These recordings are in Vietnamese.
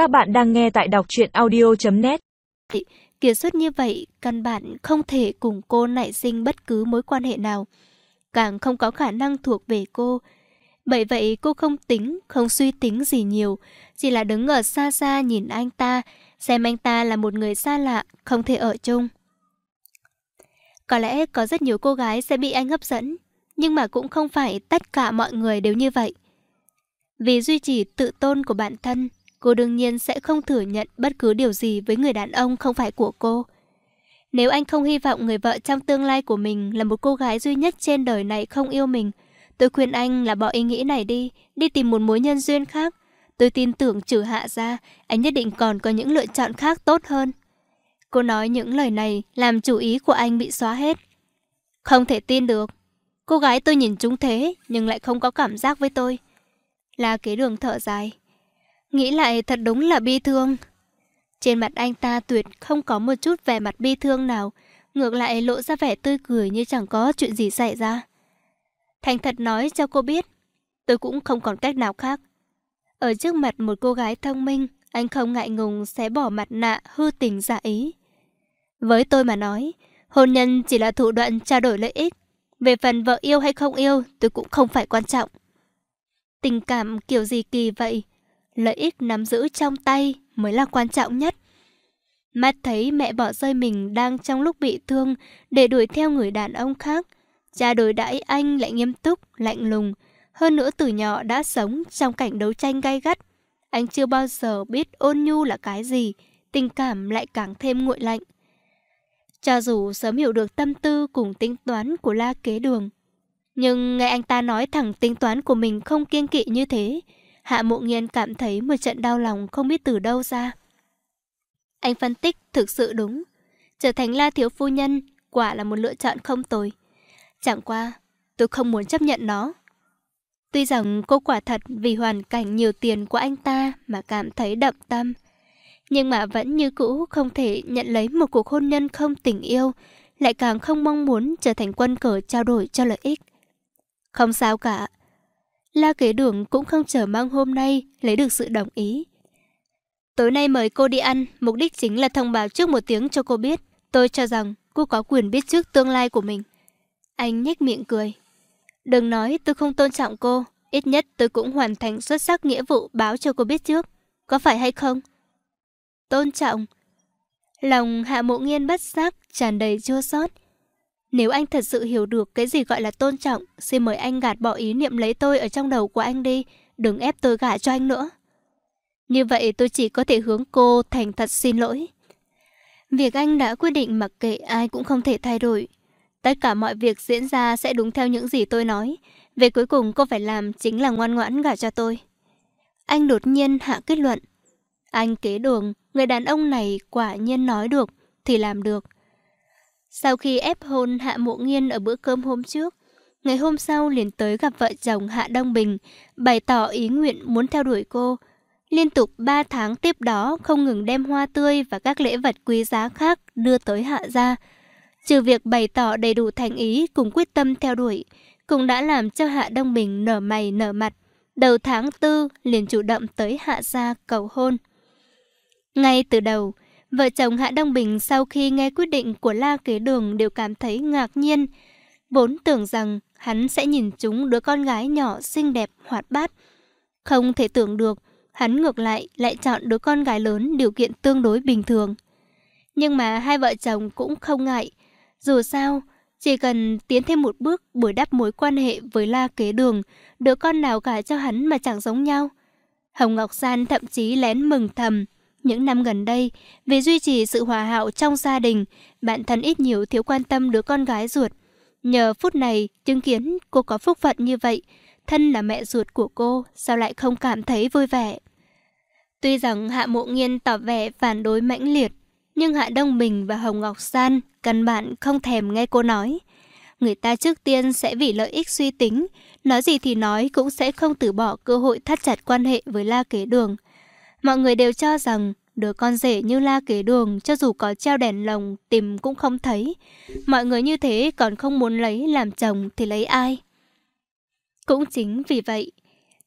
Các bạn đang nghe tại đọc truyện audio.net Kiệt xuất như vậy, căn bản không thể cùng cô nảy sinh bất cứ mối quan hệ nào. Càng không có khả năng thuộc về cô. Bởi vậy cô không tính, không suy tính gì nhiều. Chỉ là đứng ở xa xa nhìn anh ta, xem anh ta là một người xa lạ, không thể ở chung. Có lẽ có rất nhiều cô gái sẽ bị anh hấp dẫn, nhưng mà cũng không phải tất cả mọi người đều như vậy. Vì duy trì tự tôn của bản thân, cô đương nhiên sẽ không thừa nhận bất cứ điều gì với người đàn ông không phải của cô. Nếu anh không hy vọng người vợ trong tương lai của mình là một cô gái duy nhất trên đời này không yêu mình, tôi khuyên anh là bỏ ý nghĩ này đi, đi tìm một mối nhân duyên khác. Tôi tin tưởng trừ hạ ra, anh nhất định còn có những lựa chọn khác tốt hơn. Cô nói những lời này làm chủ ý của anh bị xóa hết. Không thể tin được. Cô gái tôi nhìn chúng thế nhưng lại không có cảm giác với tôi. Là kế đường thở dài. Nghĩ lại thật đúng là bi thương. Trên mặt anh ta tuyệt không có một chút vẻ mặt bi thương nào, ngược lại lộ ra vẻ tươi cười như chẳng có chuyện gì xảy ra. Thành thật nói cho cô biết, tôi cũng không còn cách nào khác. Ở trước mặt một cô gái thông minh, anh không ngại ngùng sẽ bỏ mặt nạ hư tình giả ý. Với tôi mà nói, hôn nhân chỉ là thủ đoạn trao đổi lợi ích. Về phần vợ yêu hay không yêu, tôi cũng không phải quan trọng. Tình cảm kiểu gì kỳ vậy? Lợi ích nắm giữ trong tay mới là quan trọng nhất. Mắt thấy mẹ bỏ rơi mình đang trong lúc bị thương để đuổi theo người đàn ông khác. Cha đối đãi anh lại nghiêm túc, lạnh lùng. Hơn nữa từ nhỏ đã sống trong cảnh đấu tranh gay gắt. Anh chưa bao giờ biết ôn nhu là cái gì, tình cảm lại càng thêm nguội lạnh. Cho dù sớm hiểu được tâm tư cùng tính toán của la kế đường, nhưng nghe anh ta nói thẳng tính toán của mình không kiên kỵ như thế, Hạ Mộ Nghiên cảm thấy một trận đau lòng không biết từ đâu ra. Anh phân tích thực sự đúng. Trở thành la thiếu phu nhân quả là một lựa chọn không tồi. Chẳng qua, tôi không muốn chấp nhận nó. Tuy rằng cô quả thật vì hoàn cảnh nhiều tiền của anh ta mà cảm thấy đậm tâm. Nhưng mà vẫn như cũ không thể nhận lấy một cuộc hôn nhân không tình yêu, lại càng không mong muốn trở thành quân cờ trao đổi cho lợi ích. Không sao cả. La kế đường cũng không chờ mong hôm nay lấy được sự đồng ý. Tối nay mời cô đi ăn, mục đích chính là thông báo trước một tiếng cho cô biết. Tôi cho rằng cô có quyền biết trước tương lai của mình. Anh nhếch miệng cười. Đừng nói tôi không tôn trọng cô, ít nhất tôi cũng hoàn thành xuất sắc nghĩa vụ báo cho cô biết trước. Có phải hay không? Tôn trọng. Lòng hạ mộ nghiên bất giác, tràn đầy chua xót. Nếu anh thật sự hiểu được cái gì gọi là tôn trọng, xin mời anh gạt bỏ ý niệm lấy tôi ở trong đầu của anh đi, đừng ép tôi gả cho anh nữa. Như vậy tôi chỉ có thể hướng cô thành thật xin lỗi. Việc anh đã quyết định mặc kệ ai cũng không thể thay đổi. Tất cả mọi việc diễn ra sẽ đúng theo những gì tôi nói. Về cuối cùng cô phải làm chính là ngoan ngoãn gả cho tôi. Anh đột nhiên hạ kết luận. Anh kế đường, người đàn ông này quả nhiên nói được thì làm được. Sau khi ép hôn Hạ Mộ Nghiên ở bữa cơm hôm trước, ngày hôm sau liền tới gặp vợ chồng Hạ Đông Bình, bày tỏ ý nguyện muốn theo đuổi cô. Liên tục 3 tháng tiếp đó không ngừng đem hoa tươi và các lễ vật quý giá khác đưa tới Hạ gia. Trừ việc bày tỏ đầy đủ thành ý cùng quyết tâm theo đuổi, cũng đã làm cho Hạ Đông Bình nở mày nở mặt. Đầu tháng tư liền chủ động tới Hạ gia cầu hôn. Ngay từ đầu, Vợ chồng Hạ Đông Bình sau khi nghe quyết định của La Kế Đường đều cảm thấy ngạc nhiên. Vốn tưởng rằng hắn sẽ nhìn chúng đứa con gái nhỏ xinh đẹp, hoạt bát. Không thể tưởng được, hắn ngược lại lại chọn đứa con gái lớn điều kiện tương đối bình thường. Nhưng mà hai vợ chồng cũng không ngại. Dù sao, chỉ cần tiến thêm một bước bồi đắp mối quan hệ với La Kế Đường, đứa con nào cả cho hắn mà chẳng giống nhau. Hồng Ngọc San thậm chí lén mừng thầm, những năm gần đây, vì duy trì sự hòa hảo trong gia đình, bạn thân ít nhiều thiếu quan tâm đứa con gái ruột. Nhờ phút này, chứng kiến cô có phúc phận như vậy, thân là mẹ ruột của cô, sao lại không cảm thấy vui vẻ? Tuy rằng Hạ Mộ Nghiên tỏ vẻ phản đối mãnh liệt, nhưng Hạ Đông Bình và Hồng Ngọc San căn bản không thèm nghe cô nói. Người ta trước tiên sẽ vì lợi ích suy tính, nói gì thì nói cũng sẽ không từ bỏ cơ hội thắt chặt quan hệ với La Kế Đường. Mọi người đều cho rằng đứa con rể như la kế đường cho dù có treo đèn lồng tìm cũng không thấy. Mọi người như thế còn không muốn lấy làm chồng thì lấy ai? Cũng chính vì vậy,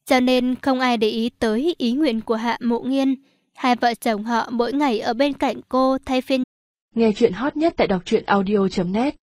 cho nên không ai để ý tới ý nguyện của Hạ Mộ Nghiên. Hai vợ chồng họ mỗi ngày ở bên cạnh cô thay phiên. Nghe chuyện hot nhất tại đọc truyện audio.net